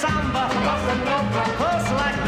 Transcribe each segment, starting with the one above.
samba, bossa nova, hustle like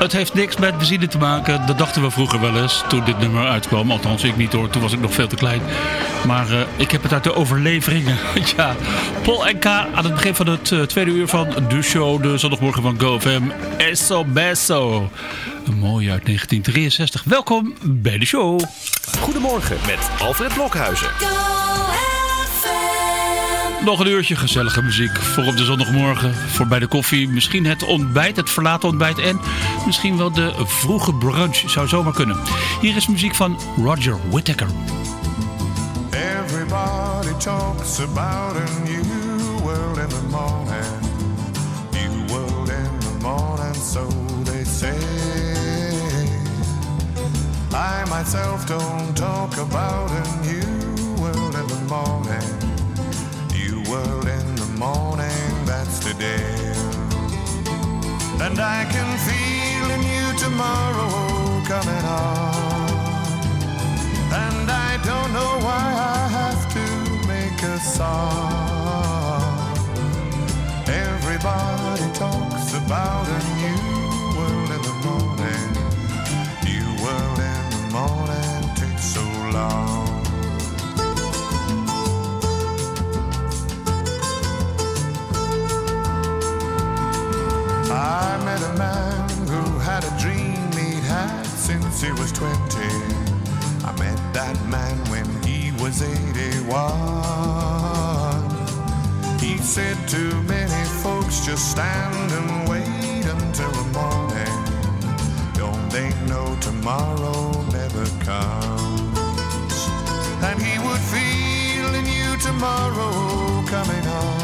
Het heeft niks met benzine te maken. Dat dachten we vroeger wel eens toen dit nummer uitkwam. Althans, ik niet hoor. Toen was ik nog veel te klein. Maar eh, ik heb het uit de overleveringen. ja, Paul en K aan het begin van het eh, tweede uur van de show. De zondagmorgen van GoFM. Eso Beso. Een mooie uit 1963. Welkom bij de show. Goedemorgen met Alfred Blokhuizen. Nog een uurtje gezellige muziek voor op de zondagmorgen. Voor bij de koffie, misschien het ontbijt, het verlaten ontbijt en misschien wel de vroege brunch. Zou zomaar kunnen. Hier is muziek van Roger Whittaker. Everybody talks about a new world in the morning. New world in the morning, so they say. I myself don't talk about a new world in the morning. World in the morning, that's today. And I can feel a new tomorrow coming on. And I don't know why I have to make a song. Everybody talks about a new world in the morning. New world in the morning takes so long. Since he was 20. I met that man when he was 81. He said to many folks, just stand and wait until the morning. Don't they know tomorrow never comes? And he would feel a new tomorrow coming on.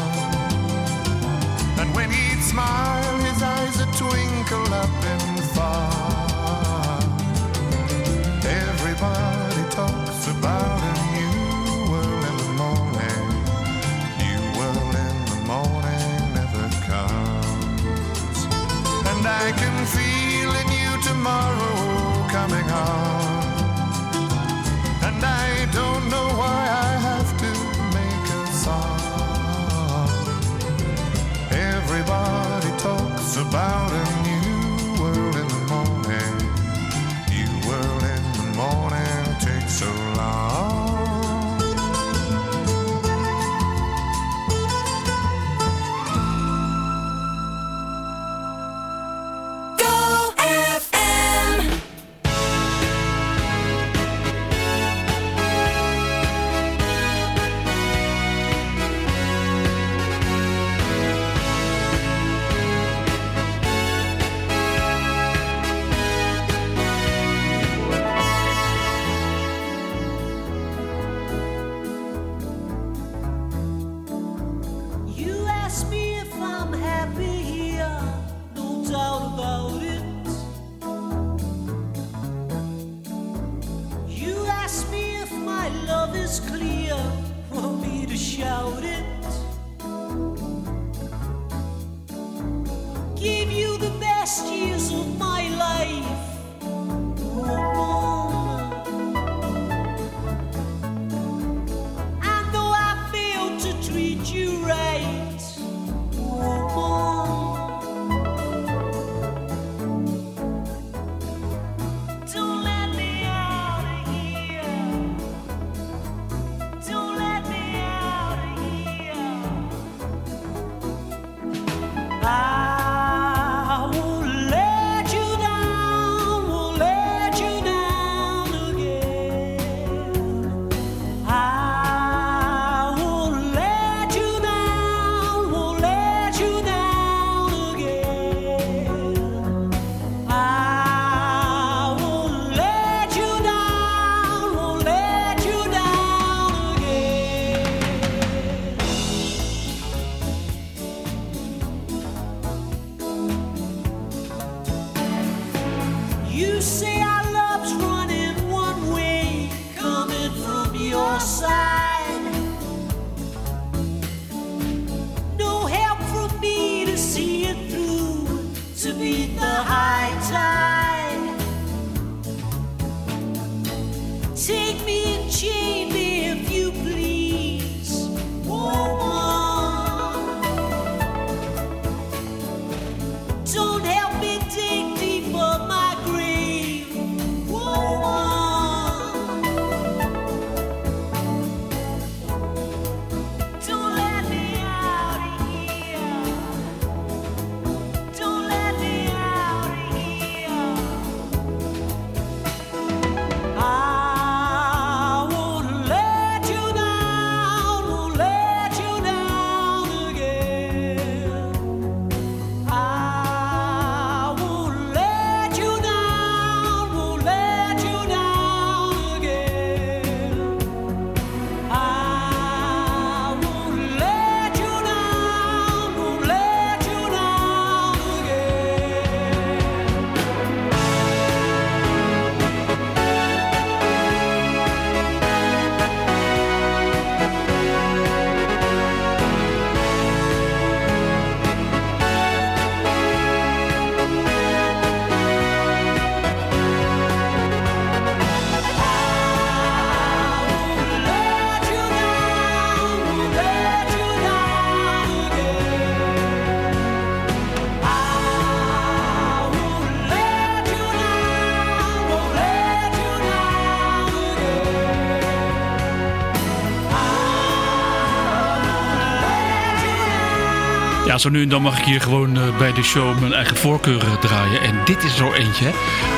Zo nu en dan mag ik hier gewoon eh, bij de show mijn eigen voorkeuren draaien. En dit is zo eentje.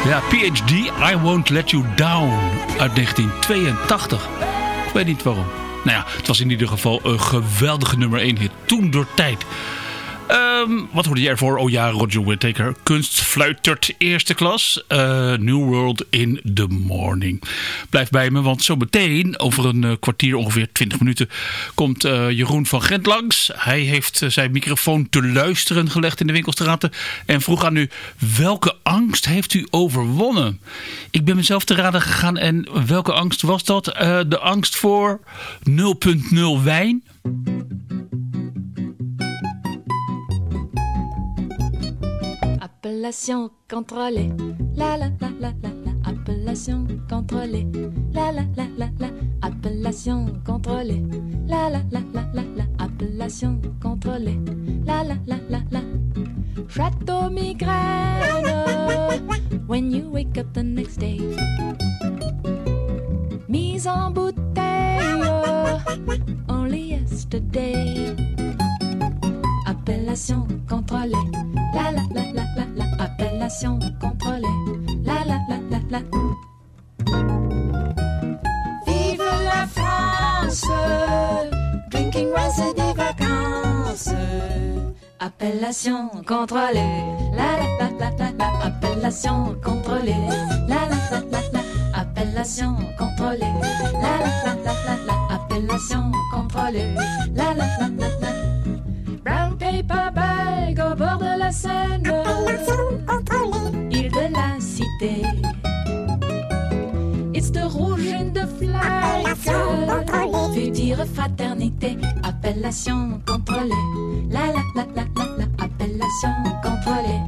Ja, PhD, I Won't Let You Down uit 1982. Ik weet niet waarom. Nou ja, het was in ieder geval een geweldige nummer 1 hit. Toen door tijd. Ehm, wat hoorde je ervoor? Oh ja, Roger Whittaker. Kunstfluitert eerste klas. Eh, New World in the Morning. Blijf bij me, want zo meteen, over een eh, kwartier, ongeveer 20 minuten, komt eh, Jeroen van Gent langs. Hij heeft zijn microfoon te luisteren gelegd in de winkelstraten en vroeg aan u, welke angst heeft u overwonnen? Ik ben mezelf te raden gegaan en welke angst was dat? De angst voor 0.0 wijn? Appellation contrôlée. La la la la la la. Appellation contrôlée. La la la la la. Appellation contrôlée. La la la la la la. Appellation contrôlée. La la la la la. Château migraine. When you wake up the next day. Mise en bouteille. Appellation contrôlée. La la la la la. Vive la France. Drinking rice et des vacances. Appellation contrôlée. La la la la la la. Appellation contrôlée. La la la la la. Appellation contrôlée. La la la la. Appellation contrôlée. Fraternité. Appellation contrôlée. La la la la la la. Appellation contrôlée.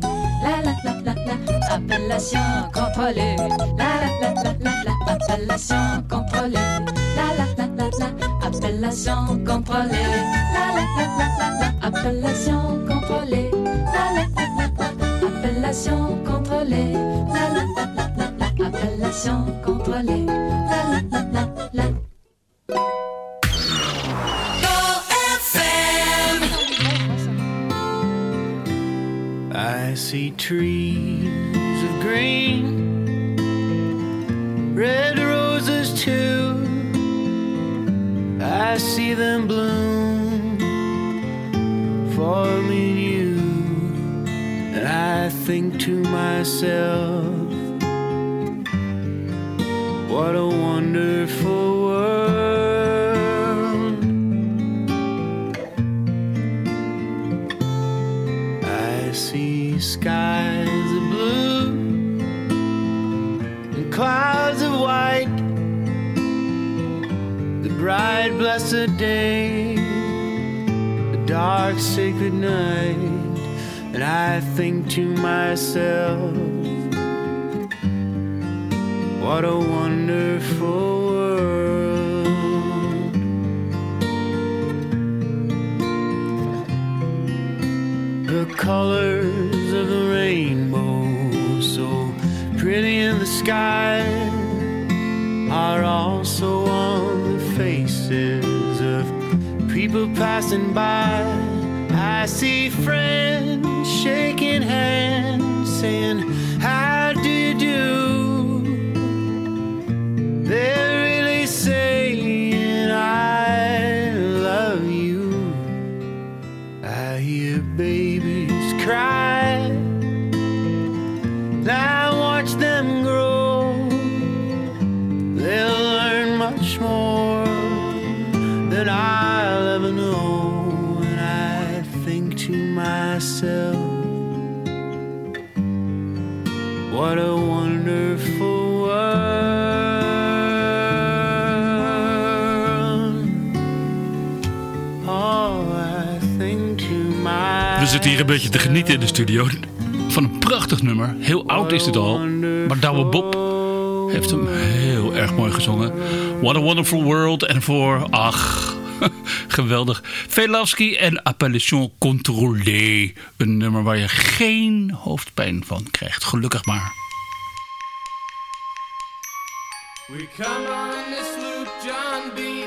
La la la la la. Appellation contrôlée. La la la la la la. Appellation contrôlée. La la la la la. Appellation contrôlée. La la la la la la. Appellation contrôlée. La la la la la. Appellation contrôlée. La la la la la. Appellation contrôlée. To myself, what a wonderful world. I see skies of blue and clouds of white. The bright, blessed day, the dark, sacred night. And I think to myself, what a wonderful world. the colors of the rainbow, so pretty in the sky, are also on the faces of people passing by. I see friends shaking hands, saying, een beetje te genieten in de studio van een prachtig nummer. Heel oud is het al, maar Douwe Bob heeft hem heel erg mooi gezongen. What a Wonderful World. En voor, ach, geweldig. Velavski en Appellation Contrôlée. Een nummer waar je geen hoofdpijn van krijgt. Gelukkig maar. We come on this loop, John B.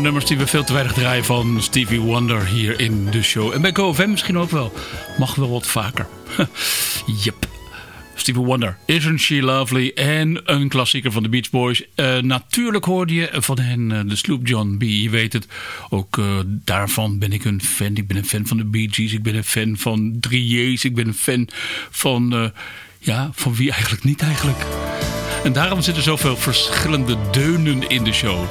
nummers die we veel te weinig draaien van Stevie Wonder hier in de show. En bij GoFM misschien ook wel. Mag wel wat vaker. yep. Stevie Wonder, Isn't She Lovely? En een klassieker van de Beach Boys. Eh, natuurlijk hoorde je van hen eh, de Sloop John B. Je weet het. Ook eh, daarvan ben ik een fan. Ik ben een fan van de Bee Gees. Ik ben een fan van 3J's. Ik ben een fan van... ja, van wie eigenlijk niet eigenlijk. En daarom zitten zoveel verschillende deunen in de show.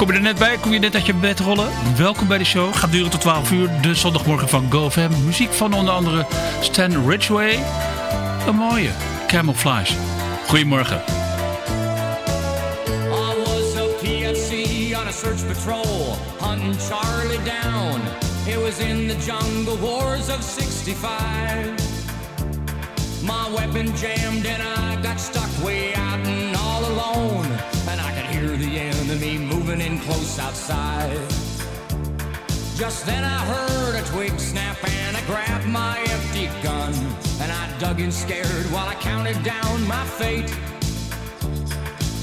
Kom je er net bij? Kom je net uit je bed rollen? Welkom bij de show. Gaat duren tot 12 uur. De zondagmorgen van GoFam. Muziek van onder andere Stan Ridgway. Een mooie. Camouflage. Goedemorgen. I was a on a search patrol, Charlie down. It was in the jungle wars of 65. My weapon jammed and I got stuck way out and all alone. Moving in close outside. Just then I heard a twig snap and I grabbed my empty gun. And I dug in scared while I counted down my fate.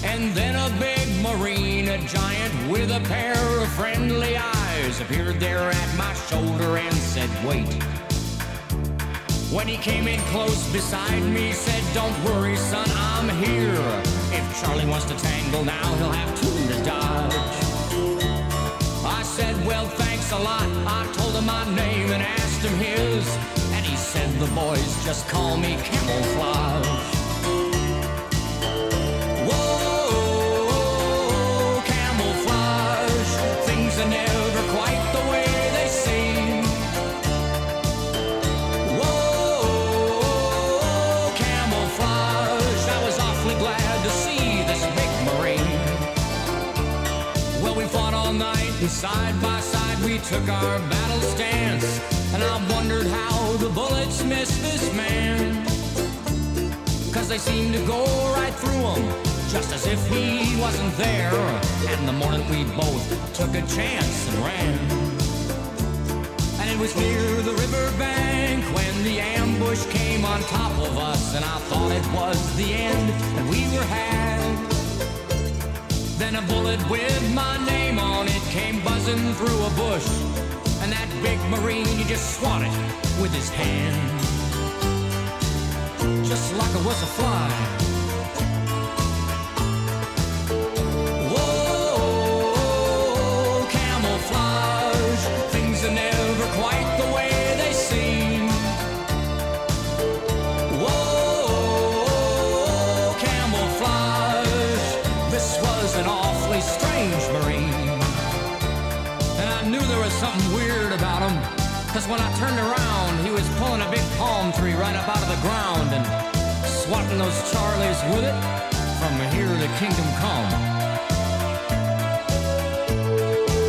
And then a big marine, a giant with a pair of friendly eyes, appeared there at my shoulder and said, Wait. When he came in close beside me, said, Don't worry, son, I'm here. If Charlie wants to tangle now, he'll have two to dodge. I said, Well, thanks a lot. I told him my name and asked him his. And he said, The boys just call me camouflage. Side by side we took our battle stance. And I wondered how the bullets missed this man. Cause they seemed to go right through him, just as if he wasn't there. And the morning we both took a chance and ran. And it was near the riverbank when the ambush came on top of us. And I thought it was the end, and we were had. Then a bullet with my name on it came buzzing through a bush. And that big Marine, he just swatted with his hand. Just like it was a fly. When I turned around, he was pulling a big palm tree right up out of the ground and swatting those Charlies with it from here to kingdom come.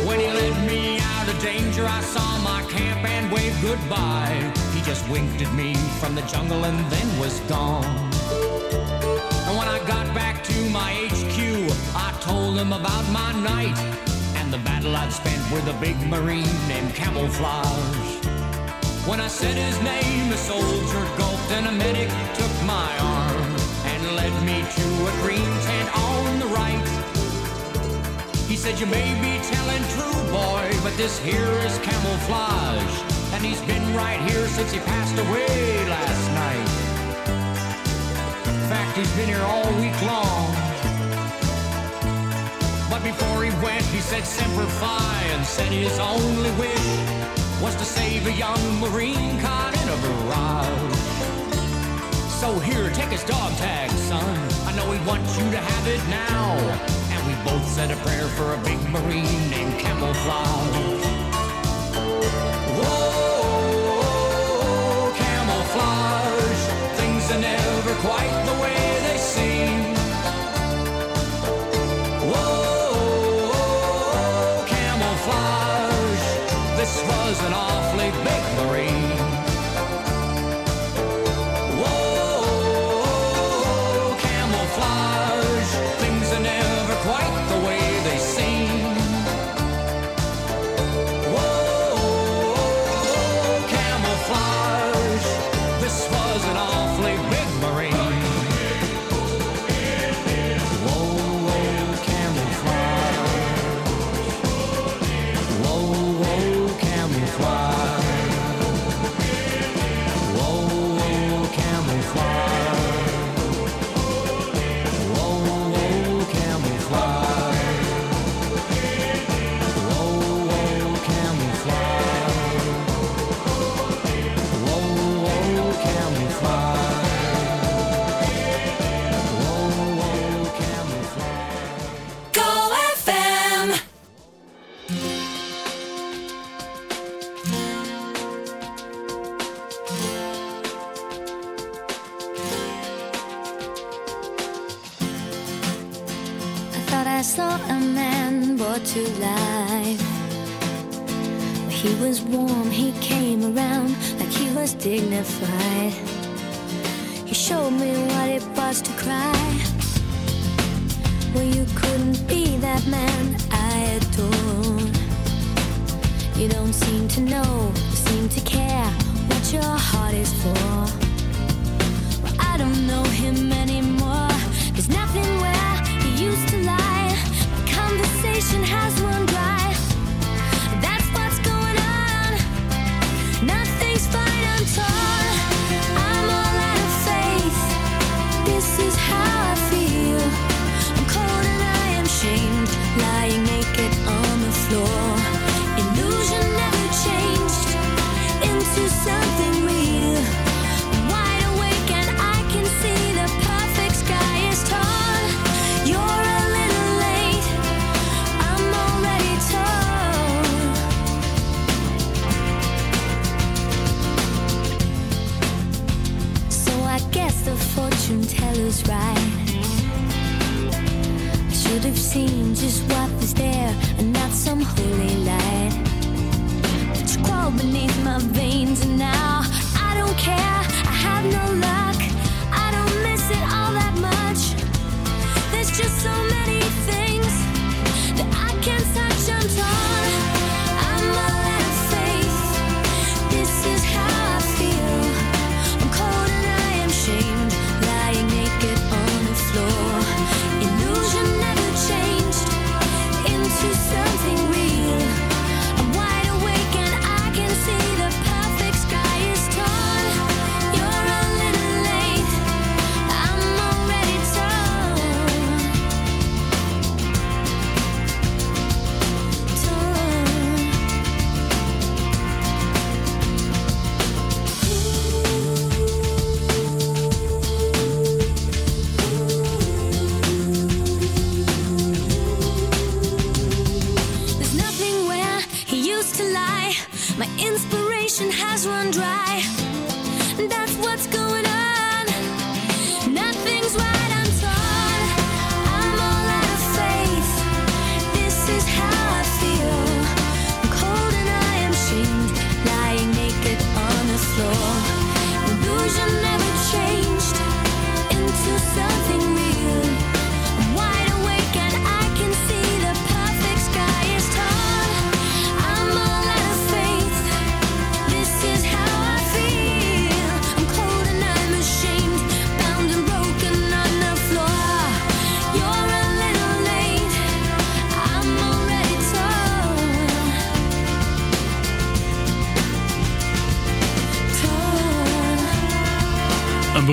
When he led me out of danger, I saw my camp and waved goodbye. He just winked at me from the jungle and then was gone. And when I got back to my HQ, I told him about my night and the battle I'd spent with a big Marine named Camouflage. When I said his name, a soldier gulped and a medic took my arm and led me to a green tent on the right. He said, You may be telling true, boy, but this here is camouflage. And he's been right here since he passed away last night. In fact, he's been here all week long. But before he went, he said Semper Fi and said his only wish was to save a young Marine caught in a barrage. So here, take his dog tag, son. I know he wants you to have it now. And we both said a prayer for a big Marine named Camouflage. Whoa, camouflage. Things are never quite seen just what was there and not some holy light. But you crawl beneath my veins and now I don't care.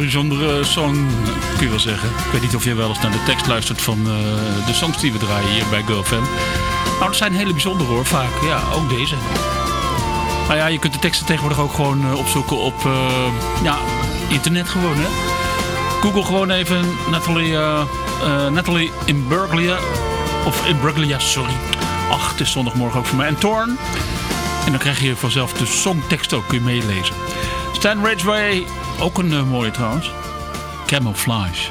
Bijzondere song, kun je wel zeggen. Ik weet niet of je wel eens naar de tekst luistert van eh, de songs die we draaien hier bij GoFam. Nou, dat zijn hele bijzondere hoor, vaak. Ja, ook deze. Nou ja, je kunt de teksten tegenwoordig ook gewoon eh, opzoeken op eh, ja, internet gewoon, hè. Google gewoon even Natalie, eh eh, Natalie Imbruglia. Of Imbruglia, sorry. Ach, het is zondagmorgen ook voor mij. En Torn. En dan krijg je vanzelf de songtekst ook, kun je meelezen. Stan Ridgway, ook een eh, mooie trouwens. Camouflage.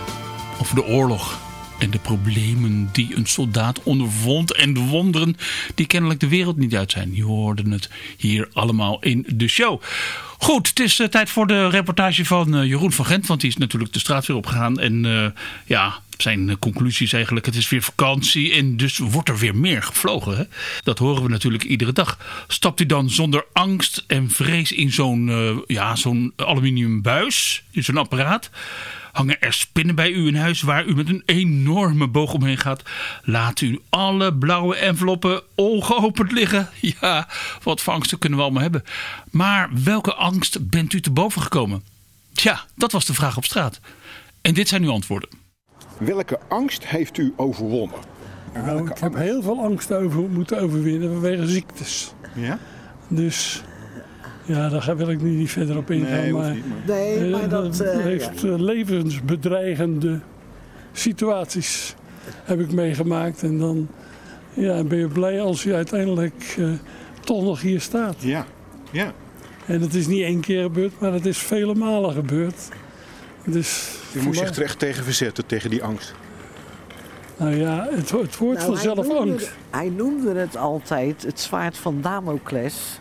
Over de oorlog en de problemen die een soldaat ondervond. En de wonderen die kennelijk de wereld niet uit zijn. Je hoorde het hier allemaal in de show. Goed, het is eh, tijd voor de reportage van eh, Jeroen van Gent. Want die is natuurlijk de straat weer opgegaan. En eh, ja, zijn conclusie is eigenlijk... het is weer vakantie en dus wordt er weer meer gevlogen. Dat horen we natuurlijk iedere dag. Stapt u dan zonder angst en vrees in zo'n ja, zo'n aluminium buis, in zo'n apparaat... Hangen er spinnen bij u in huis waar u met een enorme boog omheen gaat? Laat u alle blauwe enveloppen ongeopend liggen? Ja, wat voor angsten kunnen we allemaal hebben. Maar welke angst bent u te boven gekomen? Tja, dat was de vraag op straat. En dit zijn uw antwoorden. Welke angst heeft u overwonnen? Nou, ik heb heel veel angst over moeten overwinnen vanwege ziektes. Ja? Dus ja, daar wil ik nu niet verder op ingaan. Nee, maar, niet, Nee, eh, maar dat... eh, heeft ja. eh, levensbedreigende situaties heb ik meegemaakt. En dan ja, ben je blij als je uiteindelijk eh, toch nog hier staat. Ja. Ja. En het is niet één keer gebeurd, maar het is vele malen gebeurd. Dus voor moest zich er echt tegen verzetten, tegen die angst. Nou ja, het, het woord Nou, hij vanzelf noemde- angst. Hij noemde het altijd het zwaard van Damocles.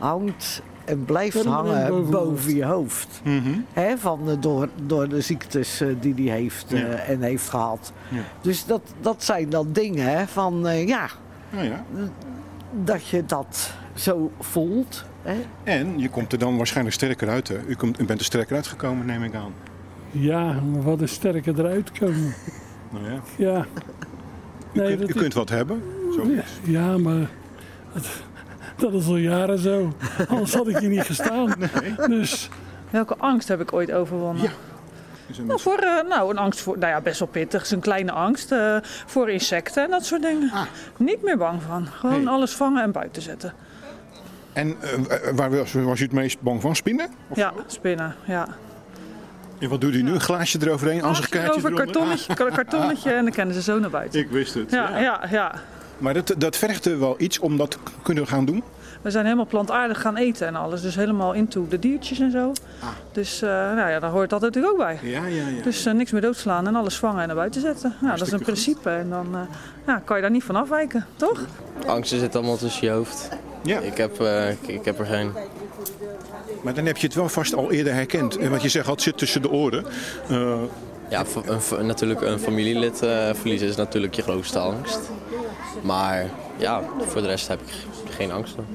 Hangt en blijft hangen boven je hoofd. Mhm. Hè, van, de- door, door de ziektes eh, die hij heeft eh, Ja. en heeft gehad. Ja. Dus dat, dat zijn dan dingen hè, van eh, ja, Nou ja. dat je dat zo voelt. Hè? En je komt er dan waarschijnlijk sterker uit. Hè? U, komt, u bent er sterker uitgekomen, neem ik aan. Ja, maar wat is sterker eruit komen. Nou ja. Ja. U, Nee, kunt, u is- kunt wat hebben. Zo. Ja, maar dat is al jaren zo. Anders had ik hier niet gestaan. Dus Welke angst heb ik ooit overwonnen? Ja. Een- Nou, voor, eh, nou, een angst voor, nou ja, best wel pittig. Het is een kleine angst eh, voor insecten en dat soort dingen. Niet meer bang van. Gewoon Ah. Nee. alles vangen en buiten zetten. En eh, waar was, was u het meest bang van? Spinnen? Ja, spinnen. Ja. En wat doet u nu? Een glaasje eroverheen, als een kaartje Over eronder? kartonnetje, kartonnetje en dan kennen ze zo naar buiten. Ik wist het. Ja, ja, ja. Maar dat, dat vergt er wel iets om dat te kunnen gaan doen? We zijn helemaal plantaardig gaan eten en alles. Dus helemaal into de diertjes en zo. Dus eh, nou ja, daar hoort dat natuurlijk ook bij. Ja, ja, ja. Dus eh, niks meer doodslaan en alles vangen en naar buiten zetten. Ja, dat is een principe. En dan eh, ja, kan je daar niet van afwijken, toch? Angsten zitten allemaal tussen je hoofd. Ja. Ik, heb, eh, ik, ik heb er geen. Maar dan heb je het wel vast al eerder herkend. En wat je zegt, het zit tussen de oren. Eh, Ja, een, natuurlijk een familielid eh, verliezen is natuurlijk je grootste angst. Maar ja, voor de rest heb ik geen angsten.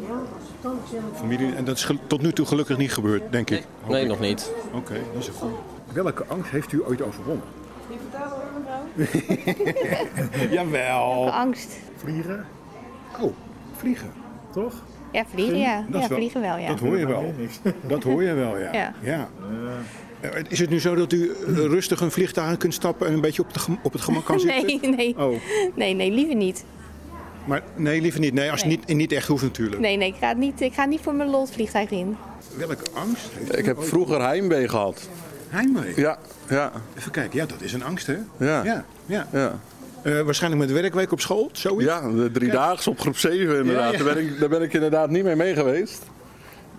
familie, en dat is tot nu toe gelukkig niet gebeurd, denk ik. Nee, ik. nog niet. Oké, dat is goed. Welke angst heeft u ooit overwonnen? Jawel. Angst. Vliegen? Oh, vliegen. Toch? Ja, vliegen, ja. Dat Ja, vliegen wel, ja. Dat hoor je wel. Dat hoor je wel, ja. Ja. ja. Eh, Is het nu zo dat u eh, rustig een vliegtuig aan kunt stappen en een beetje op, de op het gemak kan zitten? Nee, nee. Oh, Nee, nee, liever niet. maar nee, liever niet. Nee, als het Nee. niet, niet echt hoeft natuurlijk. Nee, nee, ik ga niet, ik ga niet voor mijn lol het vliegtuig in. Welke angst heeft Ik heb ooit- vroeger heimwee gehad. Heimwee? Ja, ja. Even kijken, ja, dat is een angst, hè? Ja. Ja, ja. ja. Eh, waarschijnlijk met de werkweek op school, zoiets? Ja, de driedaags op groep 7 inderdaad. Ja, ja. Daar, ben ik, daar ben ik inderdaad niet mee mee geweest.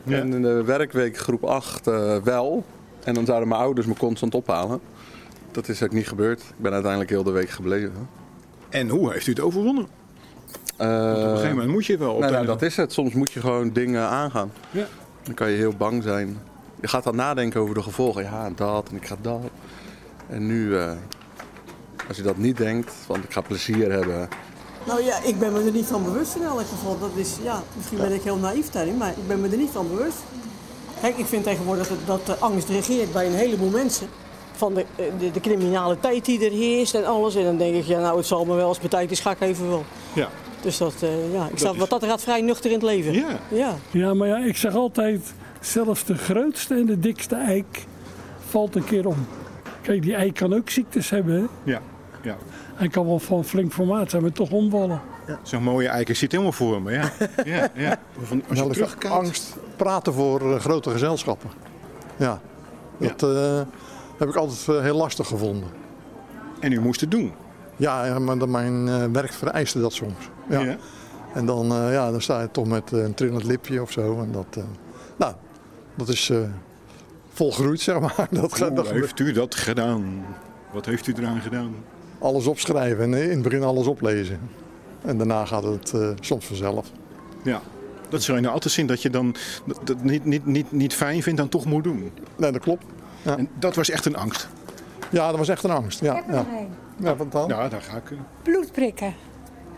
En in de werkweek groep 8 eh, wel. En dan zouden mijn ouders me constant ophalen. Dat is ook niet gebeurd. Ik ben uiteindelijk heel de week gebleven. En hoe heeft u het overwonnen? Eh, op een gegeven moment moet je wel op nou, de- nou, dat is het. Soms moet je gewoon dingen aangaan. Ja. Dan kan je heel bang zijn. Je gaat dan nadenken over de gevolgen. Ja, dat en ik ga dat. En nu, eh, als je dat niet denkt, want ik ga plezier hebben. Nou ja, ik ben me er niet van bewust in elk geval. Dat is, ja, misschien ben ik heel naïef daarin, maar ik ben me er niet van bewust. Kijk, ik vind tegenwoordig dat, dat de angst regeert bij een heleboel mensen. Van de, eh, de, de criminaliteit die er heerst en alles. En dan denk ik, ja nou het zal me wel, als tijd is ga ik even wel. Ja. Dus dat, eh, ja, ik Dat sta is- wat dat er gaat vrij nuchter in het leven. Ja. ja. Ja, maar ja, ik zeg altijd, zelfs de grootste en de dikste eik valt een keer om. Kijk, die eik kan ook ziektes hebben. Hè? Ja, ja. Hij kan wel van flink formaat zijn, maar toch omvallen. Zo'n mooie eik, ik zit helemaal voor me, ja. ja, ja. Van, als je terugkijkt... angst praten voor eh, grote gezelschappen. Ja, dat eh, heb ik altijd eh, heel lastig gevonden. En u moest het doen? Ja, ja maar dan mijn werk vereiste dat soms. Ja. Ja. En dan, ja, dan sta je toch met een trillend lipje of zo. En dat, nou, dat is volgroeid, zeg maar. Dat, gaat- Hoe dat heeft u dat gedaan? Wat heeft u eraan gedaan? alles opschrijven en in het begin alles oplezen. En daarna gaat het eh, soms vanzelf. Ja. Dat zou je nou altijd zien dat je dan dat, niet, niet, niet, niet fijn vindt, dan toch moet doen. Nee, dat klopt. Ja. En dat was echt een angst. Ja, dat was echt een angst. Ja, ja. ja wat dan? Ja, daar ga ik. eh, Bloed prikken.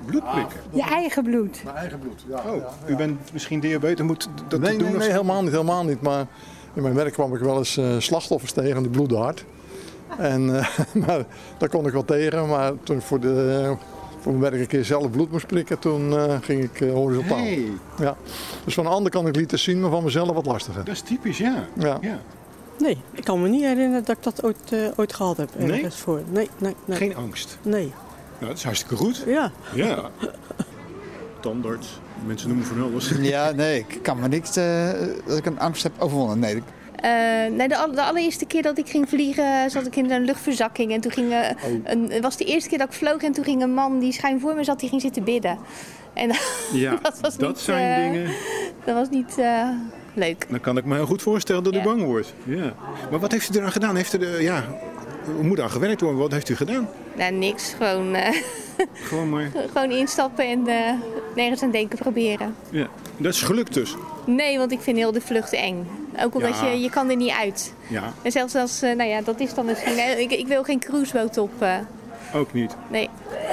Bloed prikken. Je eigen bloed. Mijn eigen bloed, ja. Oh, u bent misschien diabetes, moet dat nee, doen? nee, als- nee, helemaal niet, helemaal niet. Maar in mijn werk kwam ik wel eens eh, slachtoffers tegen die bloedde hard. En eh, maar, daar kon ik wel tegen. Maar toen ik voor, de, mijn werk een keer zelf bloed moest prikken, toen eh, ging ik eh, horizontaal. Hey. Ja. Dus van de andere kant ik liet het zien, maar van mezelf wat lastiger. Dat is typisch, ja. Ja. ja. Nee, ik kan me niet herinneren dat ik dat ooit, eh, ooit gehad heb. Nee? Voor. Nee, nee, nee. Geen angst. Nee. Nou, dat is hartstikke goed. Ja. Ja. Tandarts. Mensen noemen van alles. Ja, nee, ik kan me niet eh, dat ik een angst heb overwonnen. Nee, ik- nee, de, de allereerste keer dat ik ging vliegen zat ik in een luchtverzakking. En toen ging eh, een, het was de eerste keer dat ik vloog en toen ging een man die schuin voor me zat, die ging zitten bidden. En Ja, dat was dat niet, zijn eh, dingen. Dat was niet eh, leuk. Dan kan ik me heel goed voorstellen dat u bang wordt. Ja. Maar wat heeft u eraan gedaan? Heeft u de, ja, hoe moet aan gewerkt worden? Wat heeft u gedaan? Nou, niks. Gewoon, eh, Gewoon maar. gewoon instappen en eh, nergens aan denken proberen. Ja. Dat is gelukt dus. Nee, want ik vind heel de vlucht eng. Ook omdat Ja. je, je kan er niet uit. Ja, En zelfs als, eh, nou ja, dat is dan misschien... Ik, ik wil geen cruiseboot op. eh, ook niet. nee.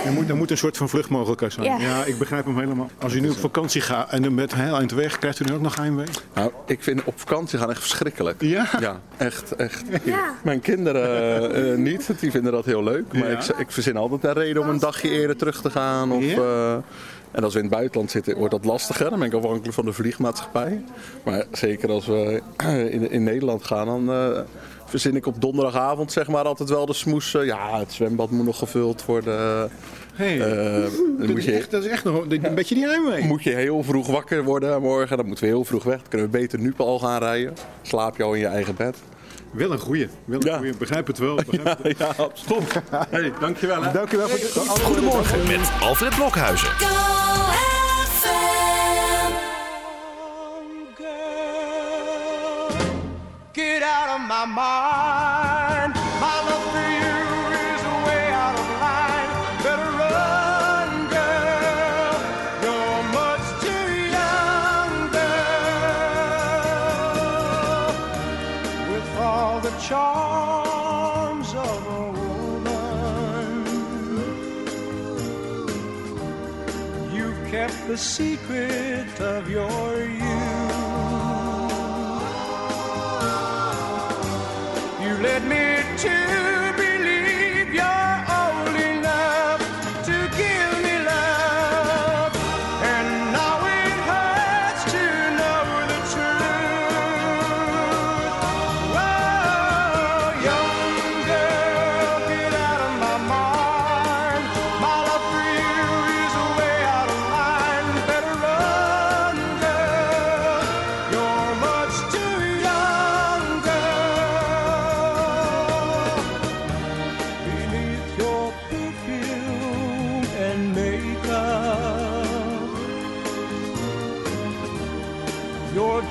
Er moet, er moet een soort van vluchtmogelijkheid zijn. Ja. Ja. ik begrijp hem helemaal. Als u nu op vakantie gaat en dan met heel eind weg, krijgt u dan ook nog heimwee? Nou, ik vind op vakantie gaan echt verschrikkelijk. Ja? Ja, echt, echt. Mijn kinderen eh, niet, die vinden dat heel leuk. Maar Ja. ik, ik verzin altijd een reden om een dagje eerder terug te gaan. Of, eh, en als we in het buitenland zitten, wordt dat lastiger. Dan ben ik afhankelijk van de vliegmaatschappij. Maar zeker als we in, in Nederland gaan, dan eh, verzin ik op donderdagavond zeg maar altijd wel de smoes. eh, ja, het zwembad moet nog gevuld worden. Hey. Eh, dat, moet is je- echt, dat is echt nog een beetje die heimwee. moet je heel vroeg wakker worden morgen. Dan moeten we heel vroeg weg. Dan kunnen we beter nu al gaan rijden. Slaap je al in je eigen bed. Wel een goeie. Wel een ja. goeie. Begrijp het wel. Begrijp het ja, ja, absoluut. Hey, dankjewel. Hè. Dankjewel voor de hey, Goedemorgen met Alfred Blokhuizen. Get out of my mind. the secret of your youth. You led me to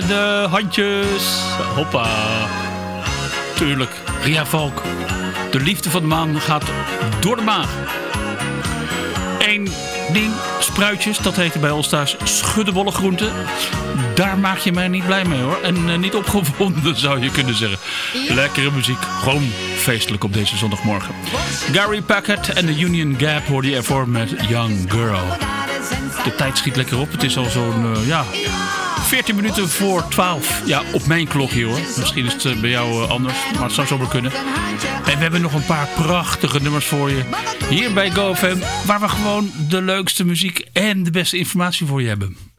de handjes. Hoppa. Tuurlijk, Ria Valk. De liefde van de maan gaat door de maag. Eén ding, spruitjes, dat heette bij ons thuis schuddebolle groenten. Daar maak je mij niet blij mee hoor. En eh, niet opgewonden zou je kunnen zeggen. Lekkere muziek, gewoon feestelijk op deze zondagmorgen. Gary Packett en de Union Gap hoorde je ervoor met Young Girl. De tijd schiet lekker op. Het is al zo'n, eh, ja, 14 minuten voor 12. Ja, op mijn klokje hoor. Misschien is het eh, bij jou eh, anders, maar het zou zomaar kunnen. En we hebben nog een paar prachtige nummers voor je. Hier bij GoFM, waar we gewoon de leukste muziek en de beste informatie voor je hebben.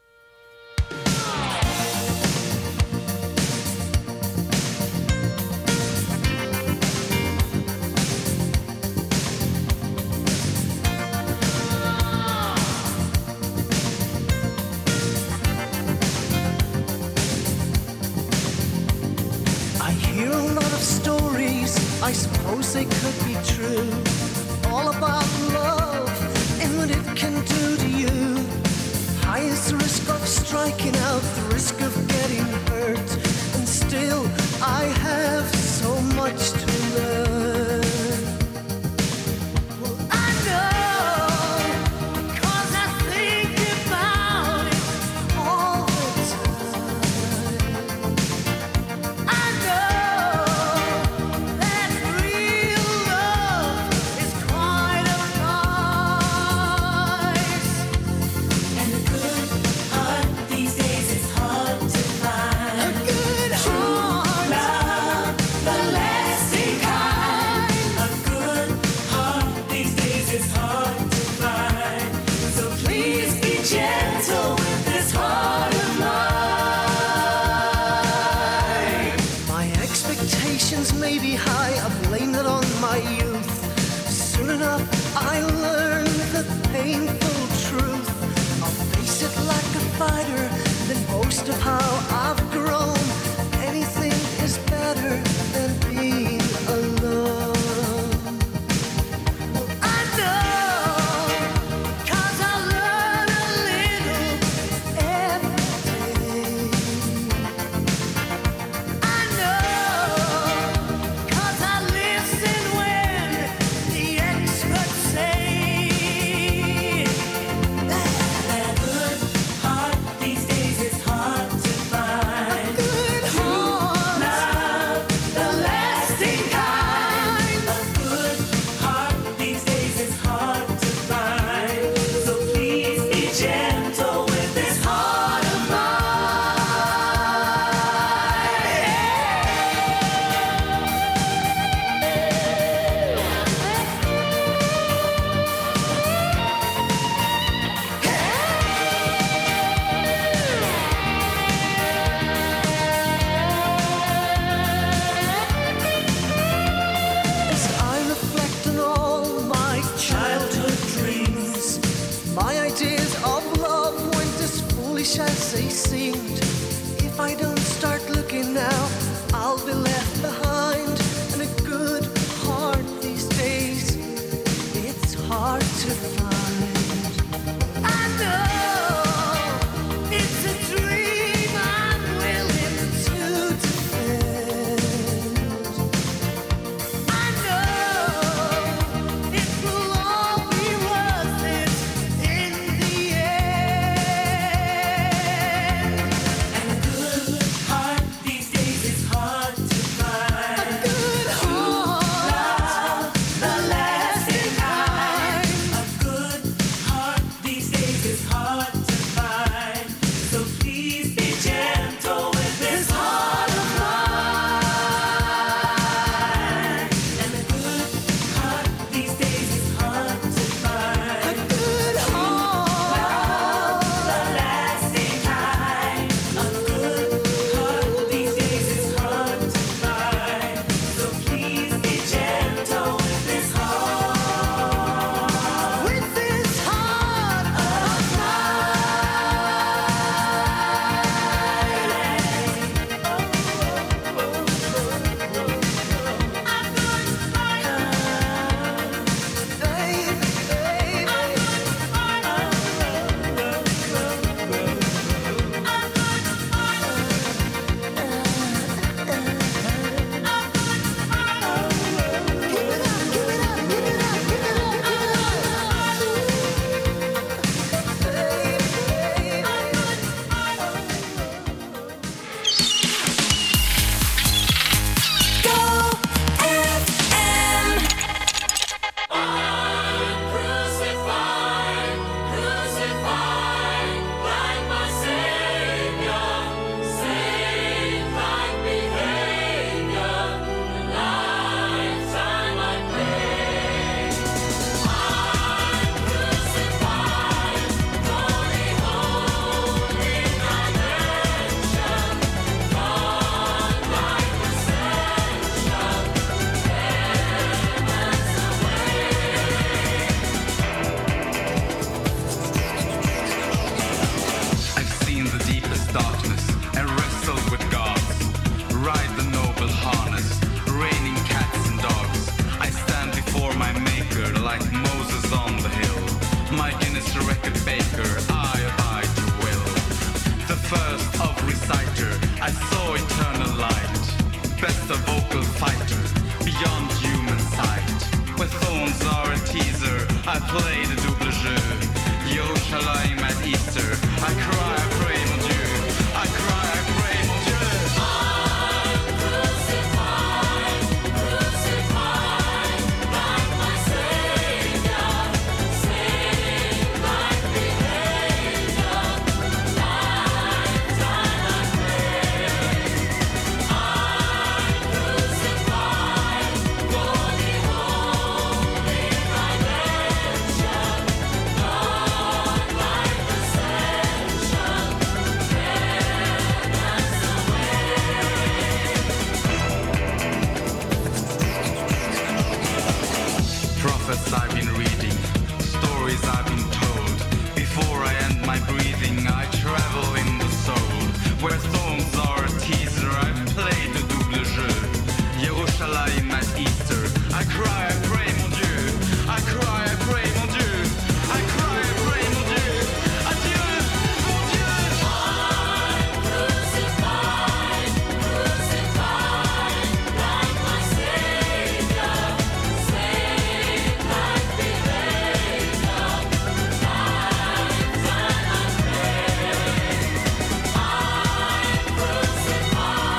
I suppose they could be true. All about love and what it can do to you. High is the risk of striking out, the risk of getting hurt. And still, I have so much to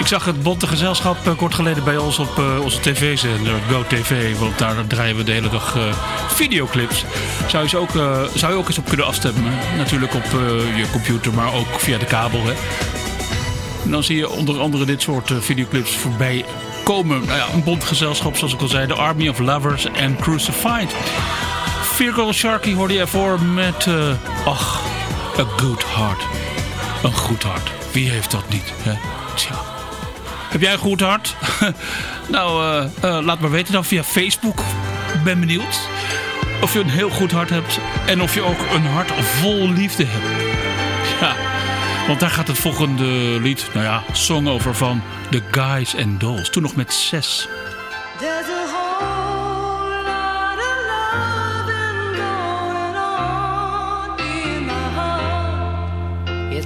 zag het bonte gezelschap eh, kort geleden bij ons op eh, onze tv-zender GoTV. Want daar draaien we de hele dag eh, videoclips. Zou je, ook, zou je ook eens op kunnen afstemmen. Natuurlijk op je computer, maar ook via de kabel. Hè. En dan zie je onder andere dit soort videoclips voorbij komen. Nou ja, een bont gezelschap, zoals ik al zei. The Army of Lovers and Crucified. Virgil Sharkey hoorde je ervoor met... ach, a good heart. Een goed hart. Wie heeft dat niet? Hè? Tja. Heb jij een goed hart? nou, eh, eh, laat maar weten dan via Facebook. Ben benieuwd of je een heel goed hart hebt. En of je ook een hart vol liefde hebt. Ja, want daar gaat het volgende lied, nou ja, song over van The Guys and Dolls. Toen nog met zes.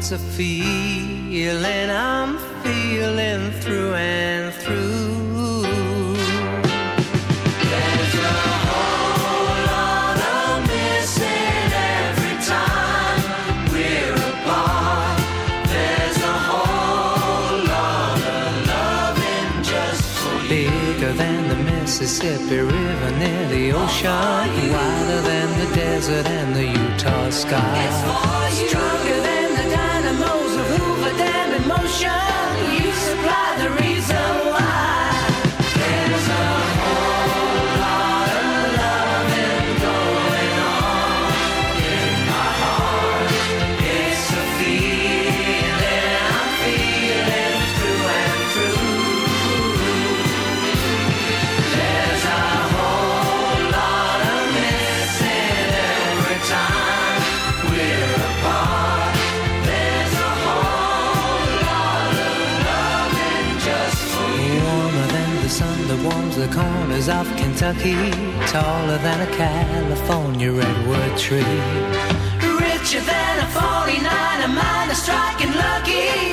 It's a feeling I'm feeling through and through. There's a whole lot of missing every time we're apart. There's a whole lot of loving just for you. Bigger than the Mississippi River near the ocean. Wider than the desert and the Utah sky. Stronger than Dam in motion. You supply the reason warms the corners of Kentucky. Taller than a California redwood tree. Richer than a 49, a minor striking lucky.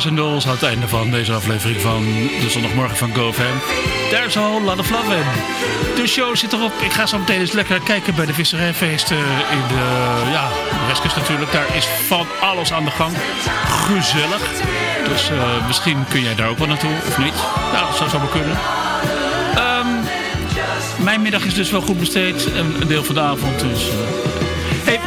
Guys and Dolls aan het einde van deze aflevering van de zondagmorgen van GoFam. There's a whole lot of. De show zit erop. Ik ga zo meteen eens lekker kijken bij de visserijfeesten in de, ja, Westkust natuurlijk. Daar is van alles aan de gang. Gezellig. Dus eh, misschien kun jij daar ook wel naartoe, of niet? Nou, dat zou zo maar kunnen. Ehm, mijn middag is dus wel goed besteed. En een deel van de avond dus... eh, hey,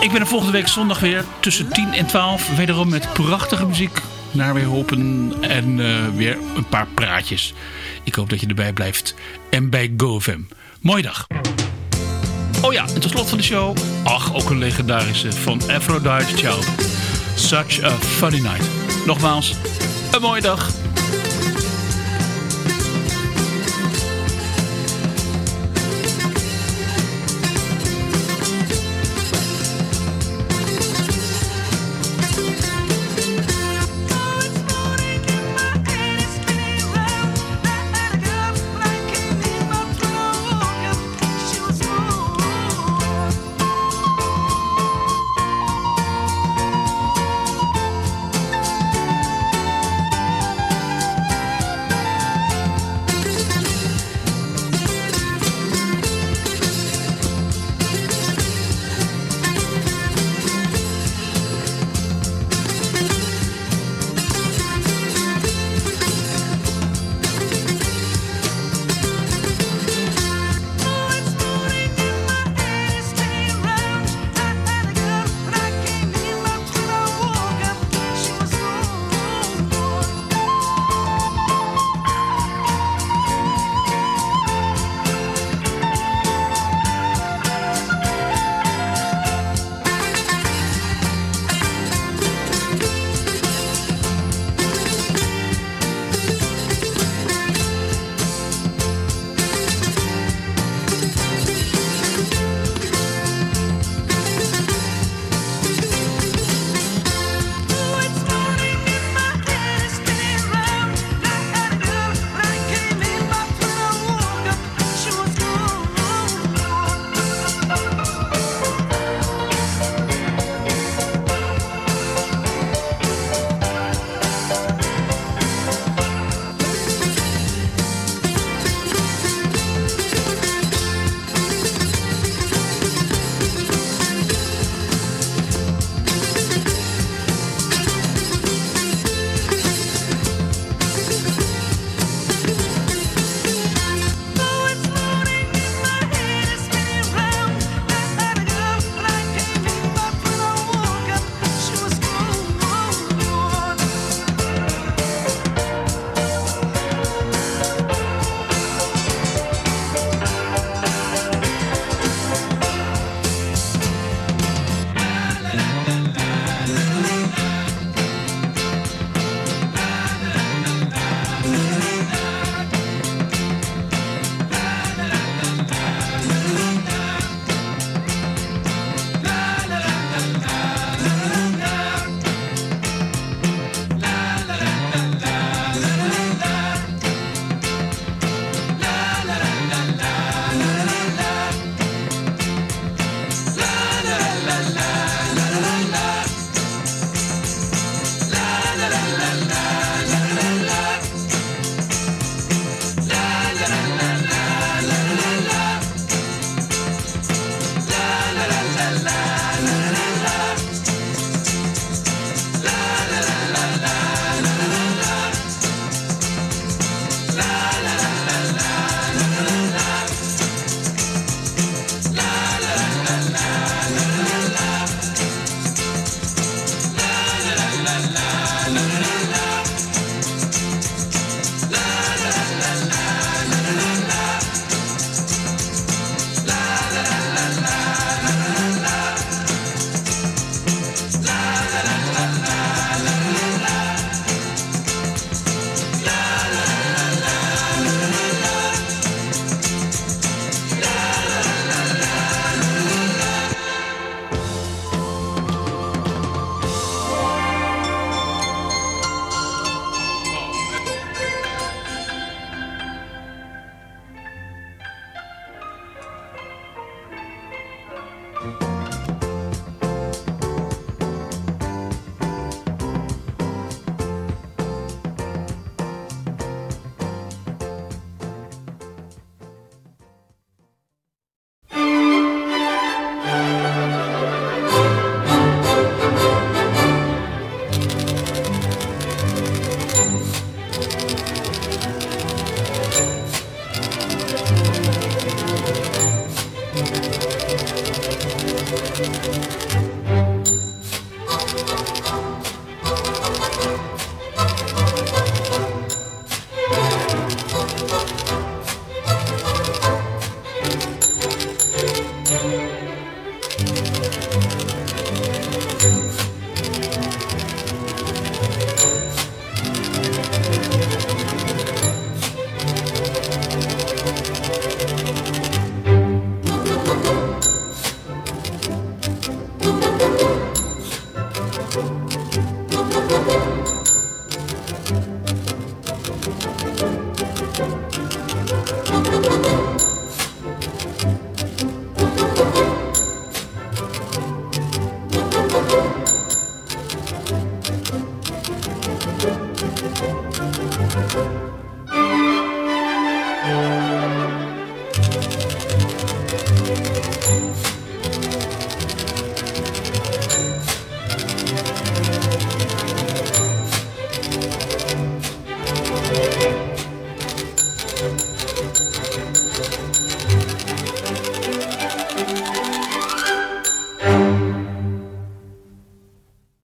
Ik ben er volgende week zondag weer tussen 10 en 12. Wederom met prachtige muziek. Naar weer hopen en eh, weer een paar praatjes. Ik hoop dat je erbij blijft. En bij GoFam. Mooie dag. Oh ja, en tot slot van de show. Ach, ook een legendarische van Aphrodite Child. Such a funny night. Nogmaals, een mooie dag.